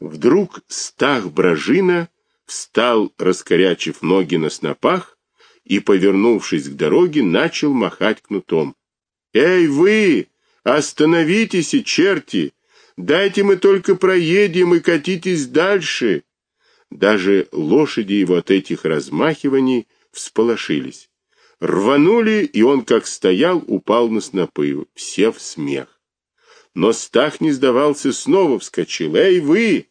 Вдруг Стах Бражина встал, раскорячив ноги на снопах, и, повернувшись к дороге, начал махать кнутом. «Эй, вы! Остановитесь, и черти! Дайте мы только проедем и катитесь дальше!» Даже лошади его от этих размахиваний всполошились. Рванули, и он, как стоял, упал на снопы, все в смех. Но Стах не сдавался, снова вскочил. «Эй, вы!»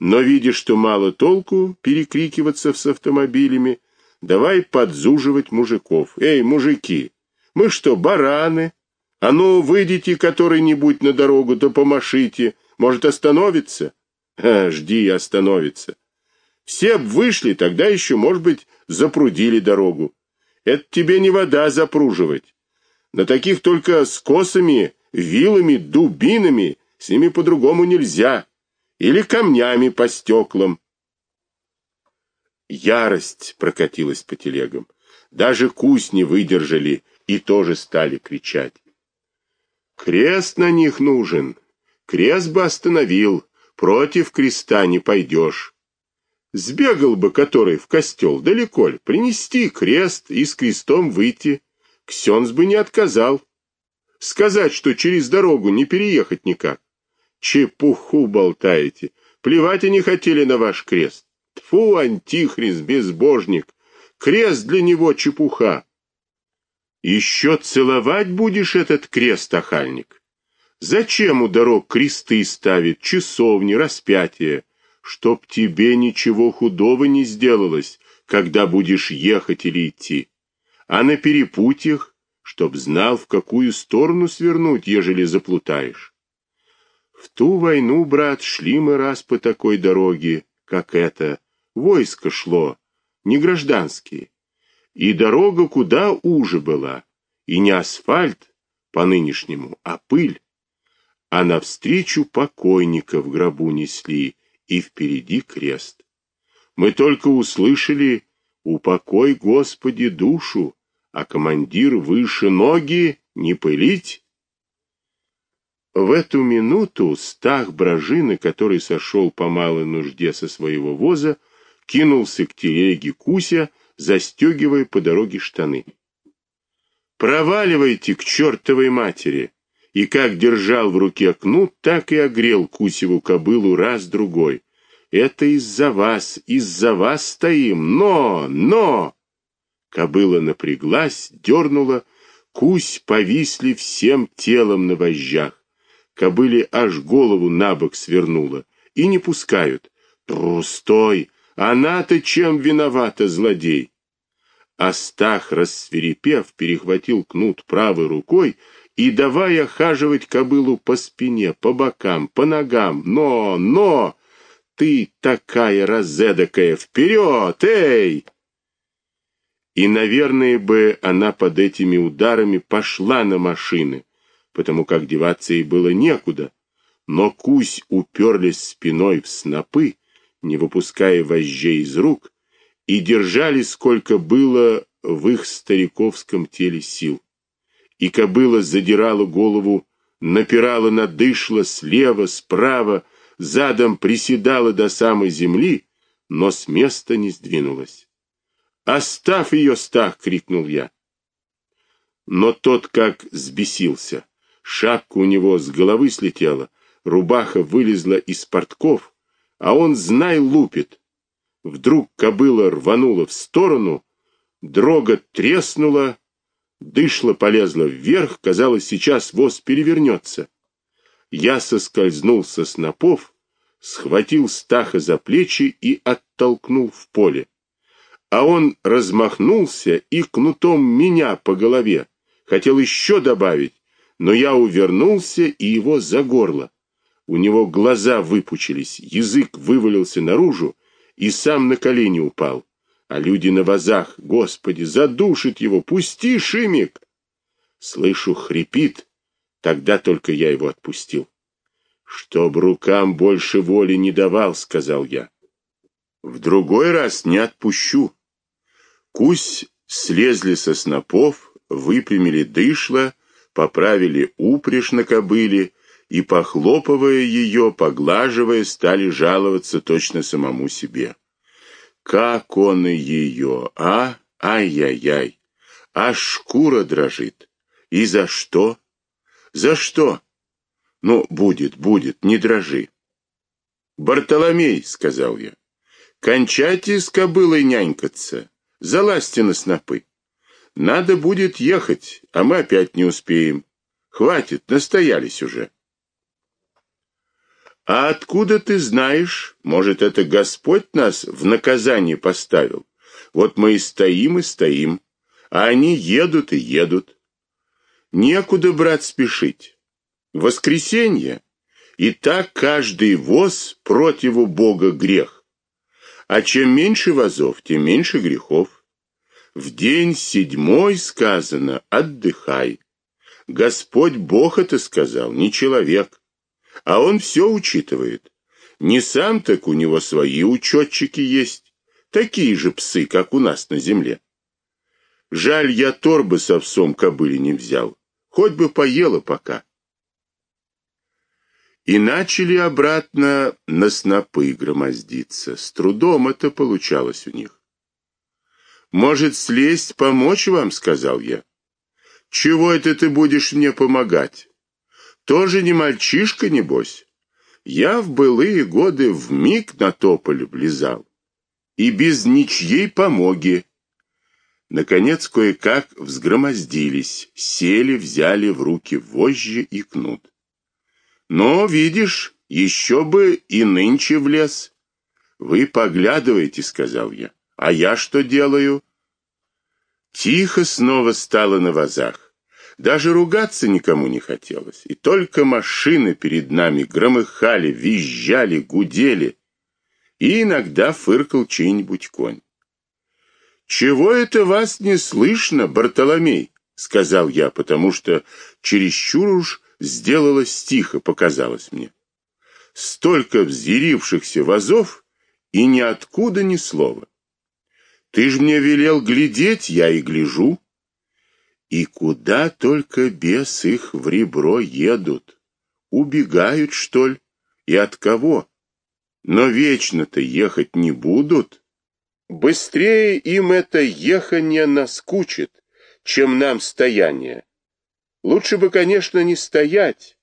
Но, видя, что мало толку перекрикиваться с автомобилями, давай подзуживать мужиков. «Эй, мужики, мы что, бараны? А ну, выйдите который-нибудь на дорогу, да помашите. Может, остановится?» А, жди, остановится. Все б вышли, тогда еще, может быть, запрудили дорогу. Это тебе не вода запруживать. На таких только с косами, вилами, дубинами, с ними по-другому нельзя. Или камнями по стеклам. Ярость прокатилась по телегам. Даже кусь не выдержали и тоже стали кричать. Крест на них нужен. Крест бы остановил. Против креста не пойдешь. Сбегал бы который в костел, далеко ли, принести крест и с крестом выйти. Ксенц бы не отказал. Сказать, что через дорогу не переехать никак. Чепуху болтаете. Плевать они хотели на ваш крест. Тфу, антихрист, безбожник. Крест для него чепуха. Еще целовать будешь этот крест, охальник? Зачем у дорог кресты ставить, часовни, распятия? чтоб тебе ничего худого не сделалось, когда будешь ехать или идти, а на перепутьях, чтоб знал, в какую сторону свернуть, ежели заплутаешь. В ту войну, брат, шли мы раз по такой дороге, как эта, войско шло, не гражданские, и дорога куда уже была, и не асфальт по-нынешнему, а пыль, а навстречу покойника в гробу несли, и впереди крест. Мы только услышали «Упокой, Господи, душу», а командир выше ноги не пылить. В эту минуту стах Бражины, который сошел по малой нужде со своего воза, кинулся к телеге Куся, застегивая по дороге штаны. «Проваливайте к чертовой матери!» и как держал в руке кнут, так и огрел Кусеву кобылу раз-другой. Это из-за вас, из-за вас стоим, но, но! Кобыла напряглась, дернула, Кусь повисли всем телом на вожжах. Кобыле аж голову на бок свернула, и не пускают. Трустой, она-то чем виновата, злодей? Астах, рассверепев, перехватил кнут правой рукой и давай охаживать кобылу по спине, по бокам, по ногам. Но, но, ты такая разэдакая, вперед, эй! И, наверное, бы она под этими ударами пошла на машины, потому как деваться ей было некуда. Но кусь уперлись спиной в снопы, не выпуская вожжей из рук, и держали, сколько было в их стариковском теле сил и кобыла задирала голову, напирала на дышло слева, справа, задом приседала до самой земли, но с места не сдвинулась. «Оставь ее, Стах!» — крикнул я. Но тот как сбесился. Шапка у него с головы слетела, рубаха вылезла из портков, а он, знай, лупит. Вдруг кобыла рванула в сторону, дрога треснула, Дышло полезло вверх, казалось, сейчас воз перевернется. Я соскользнул со снопов, схватил Стаха за плечи и оттолкнул в поле. А он размахнулся и кнутом меня по голове. Хотел еще добавить, но я увернулся и его за горло. У него глаза выпучились, язык вывалился наружу и сам на колени упал а люди на вазах, Господи, задушит его, пусти, Шимик! Слышу, хрипит, тогда только я его отпустил. Чтоб рукам больше воли не давал, сказал я. В другой раз не отпущу. Кусь слезли со снопов, выпрямили дышло, поправили упряжь на кобыле и, похлопывая ее, поглаживая, стали жаловаться точно самому себе. Как он и ее, а? Ай-яй-яй! Аж шкура дрожит. И за что? За что? Ну, будет, будет, не дрожи. Бартоломей, сказал я, кончайте с кобылой нянькаться, залазьте на снопы. Надо будет ехать, а мы опять не успеем. Хватит, настоялись уже. А откуда ты знаешь? Может, это Господь нас в наказание поставил? Вот мы и стоим, и стоим, а они едут и едут. Некуда, брат, спешить. Воскресенье, и так каждый воз противу Бога грех. А чем меньше возов, тем меньше грехов. В день седьмой сказано: отдыхай. Господь Бог это сказал, не человек. А он все учитывает. Не сам так у него свои учетчики есть, такие же псы, как у нас на земле. Жаль, я торбы с овсом кобыли не взял. Хоть бы поела пока. И начали обратно на снопы громоздиться. С трудом это получалось у них. Может, слезть, помочь вам, сказал я. Чего это ты будешь мне помогать? Тоже не мальчишка, небось. Я в былые годы в миг на тополь влезал. И без ничьей помоги. Наконец кое-как взгромоздились, сели, взяли в руки вожжи и кнут. Но, видишь, еще бы и нынче влез. Вы поглядывайте, сказал я. А я что делаю? Тихо снова стало на вазах. Даже ругаться никому не хотелось, и только машины перед нами громыхали, визжали, гудели, и иногда фыркал чей-нибудь конь. Чего это вас не слышно, Бартоломей, сказал я, потому что чересчур уж сделалось тихо, показалось мне. Столько взъярившихся вазов и ни откуда ни слова. Ты ж мне велел глядеть, я и гляжу. И куда только бес их в ребро едут? Убегают, что ли? И от кого? Но вечно-то ехать не будут. Быстрее им это ехание наскучит, чем нам стояние. Лучше бы, конечно, не стоять,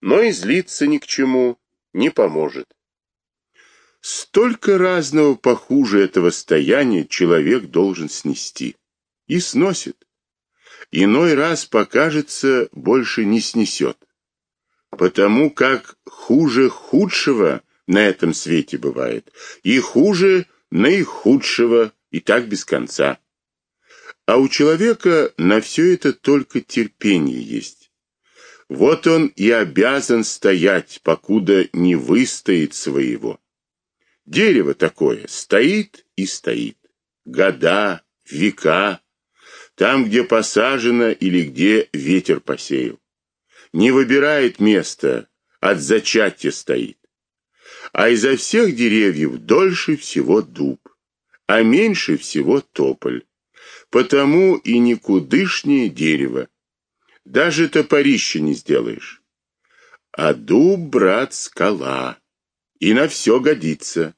но и злиться ни к чему не поможет. Столько разного похуже этого стояния человек должен снести. И сносит иной раз покажется, больше не снесет. Потому как хуже худшего на этом свете бывает, и хуже наихудшего, и так без конца. А у человека на все это только терпение есть. Вот он и обязан стоять, покуда не выстоит своего. Дерево такое стоит и стоит. Года, века, там, где посажено или где ветер посеял. Не выбирает место, от зачатия стоит. А изо всех деревьев дольше всего дуб, а меньше всего тополь. Потому и никудышнее дерево. Даже топорище не сделаешь. А дуб, брат, скала. И на все годится.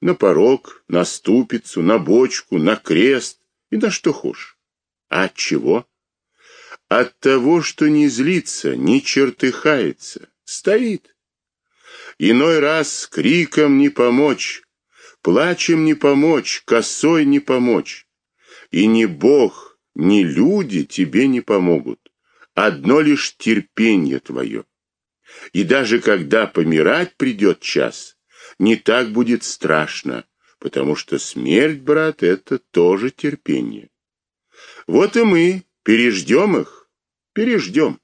На порог, на ступицу, на бочку, на крест и на что хочешь. От чего? От того, что не злится, не чертыхается, стоит. Иной раз криком не помочь, плачем не помочь, косой не помочь. И ни Бог, ни люди тебе не помогут. Одно лишь терпение твое. И даже когда помирать придет час, не так будет страшно, потому что смерть, брат, это тоже терпение. Вот и мы переждем их, переждем.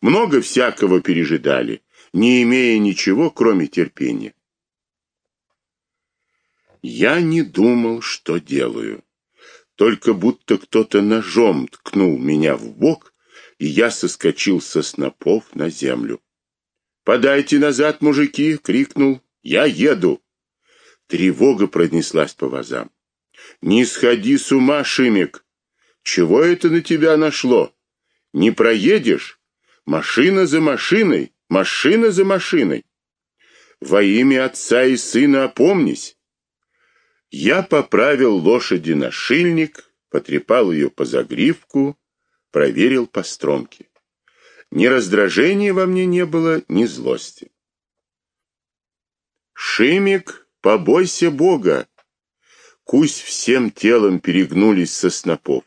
Много всякого пережидали, не имея ничего, кроме терпения. Я не думал, что делаю. Только будто кто-то ножом ткнул меня в бок, и я соскочил со снопов на землю. «Подайте назад, мужики!» — крикнул. «Я еду!» Тревога пронеслась по вазам. «Не сходи с ума, Шимик! Чего это на тебя нашло? Не проедешь? Машина за машиной, машина за машиной. Во имя отца и сына опомнись. Я поправил лошади на шильник, потрепал ее по загривку, проверил по стромке. Ни раздражения во мне не было, ни злости. Шимик, побойся Бога. Кусь всем телом перегнулись со снопов.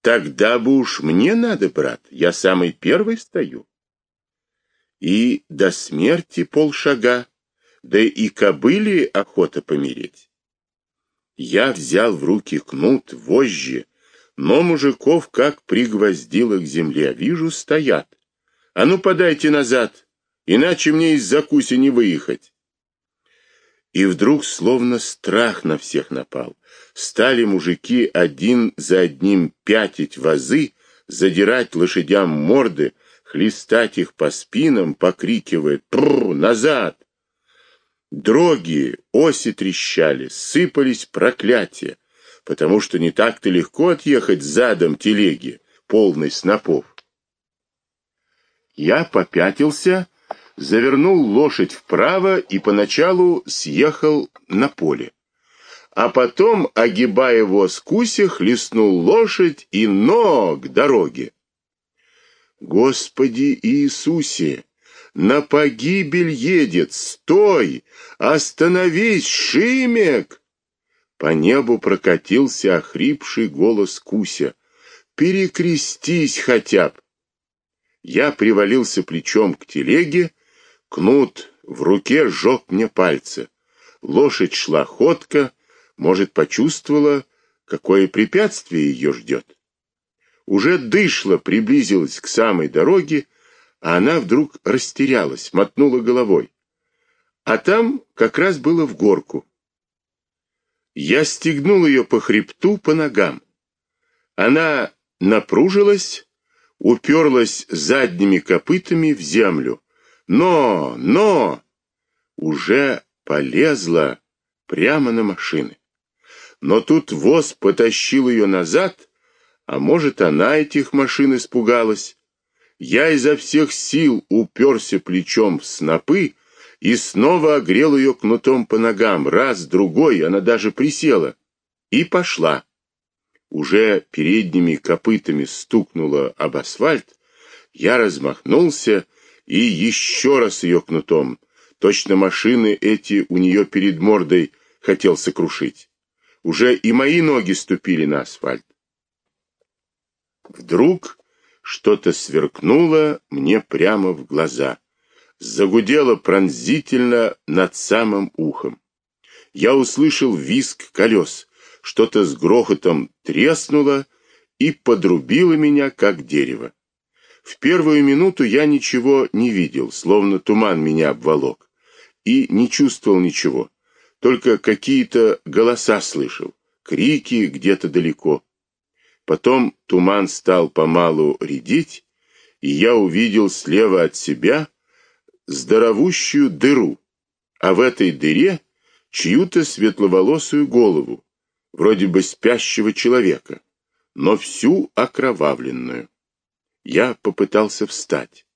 Тогда бы уж мне надо, брат, я самый первый стою. И до смерти полшага, да и кобыли охота помереть. Я взял в руки кнут, вожжи, но мужиков как пригвоздило к земле. Вижу, стоят. А ну подайте назад, иначе мне из закуси не выехать. И вдруг словно страх на всех напал. Стали мужики один за одним пятить вазы, задирать лошадям морды, хлестать их по спинам, покрикивая «Прррр! Назад!». Дроги, оси трещали, сыпались проклятия потому что не так-то легко отъехать задом телеги, полной снопов. Я попятился, завернул лошадь вправо и поначалу съехал на поле. А потом, огибая его с куся, хлестнул лошадь и ног дороге. Господи Иисусе, на погибель едет, стой, остановись, Шимек! По небу прокатился охрипший голос Куся. «Перекрестись хотя б!» Я привалился плечом к телеге, кнут в руке сжег мне пальцы. Лошадь шла ходко, может, почувствовала, какое препятствие ее ждет. Уже дышло, приблизилась к самой дороге, а она вдруг растерялась, мотнула головой. А там как раз было в горку. Я стегнул ее по хребту, по ногам. Она напружилась, уперлась задними копытами в землю. Но, но, уже полезла прямо на машины. Но тут воз потащил ее назад, а может, она этих машин испугалась. Я изо всех сил уперся плечом в снопы, и снова огрел ее кнутом по ногам, раз, другой, она даже присела и пошла. Уже передними копытами стукнула об асфальт, я размахнулся и еще раз ее кнутом. Точно машины эти у нее перед мордой хотел сокрушить. Уже и мои ноги ступили на асфальт. Вдруг что-то сверкнуло мне прямо в глаза загудело пронзительно над самым ухом. Я услышал визг колес, что-то с грохотом треснуло и подрубило меня, как дерево. В первую минуту я ничего не видел, словно туман меня обволок, и не чувствовал ничего, только какие-то голоса слышал, крики где-то далеко. Потом туман стал помалу редеть, и я увидел слева от себя здоровущую дыру, а в этой дыре чью-то светловолосую голову, вроде бы спящего человека, но всю окровавленную. Я попытался встать.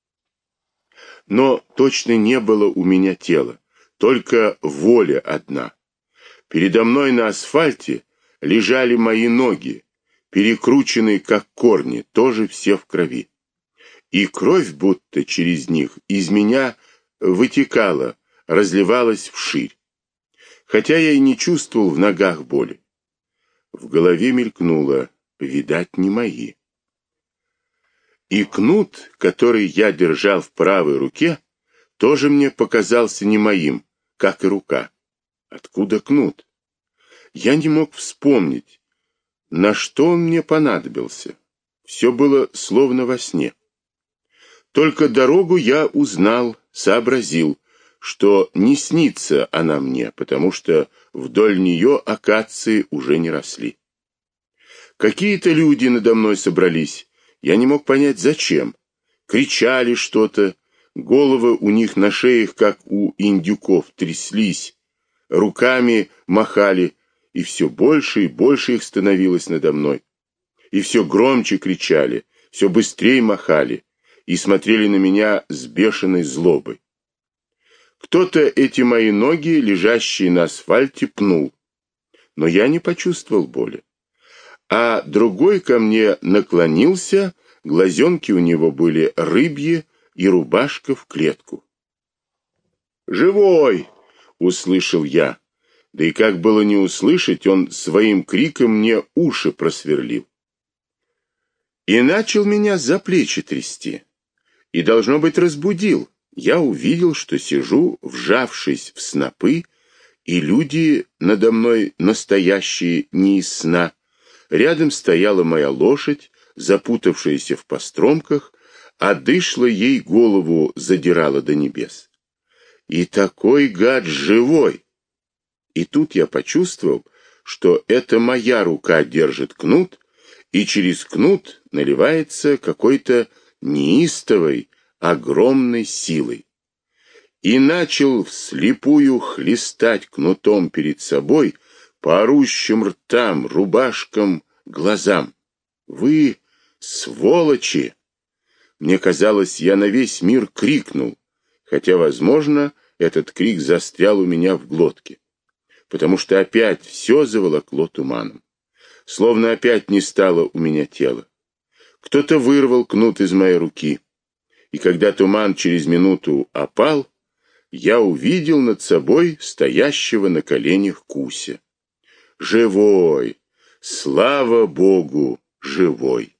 Но точно не было у меня тела, только воля одна. Передо мной на асфальте лежали мои ноги, перекрученные как корни, тоже все в крови и кровь будто через них из меня вытекала, разливалась вширь. Хотя я и не чувствовал в ногах боли. В голове мелькнуло, видать, не мои. И кнут, который я держал в правой руке, тоже мне показался не моим, как и рука. Откуда кнут? Я не мог вспомнить, на что он мне понадобился. Все было словно во сне. Только дорогу я узнал, сообразил, что не снится она мне, потому что вдоль нее акации уже не росли. Какие-то люди надо мной собрались, я не мог понять, зачем. Кричали что-то, головы у них на шеях, как у индюков, тряслись, руками махали, и все больше и больше их становилось надо мной. И все громче кричали, все быстрее махали и смотрели на меня с бешеной злобой. Кто-то эти мои ноги, лежащие на асфальте, пнул, но я не почувствовал боли. А другой ко мне наклонился, глазенки у него были рыбьи и рубашка в клетку. «Живой!» — услышал я. Да и как было не услышать, он своим криком мне уши просверлил. И начал меня за плечи трясти. И, должно быть, разбудил. Я увидел, что сижу, вжавшись в снопы, и люди надо мной настоящие не из сна. Рядом стояла моя лошадь, запутавшаяся в постромках, а дышло ей голову задирала до небес. И такой гад живой! И тут я почувствовал, что это моя рука держит кнут, и через кнут наливается какой-то неистовой, огромной силой. И начал вслепую хлестать кнутом перед собой по орущим ртам, рубашкам, глазам. «Вы сволочи!» Мне казалось, я на весь мир крикнул, хотя, возможно, этот крик застрял у меня в глотке потому что опять все заволокло туманом. Словно опять не стало у меня тела. Кто-то вырвал кнут из моей руки, и когда туман через минуту опал, я увидел над собой стоящего на коленях Куся. Живой! Слава Богу, живой!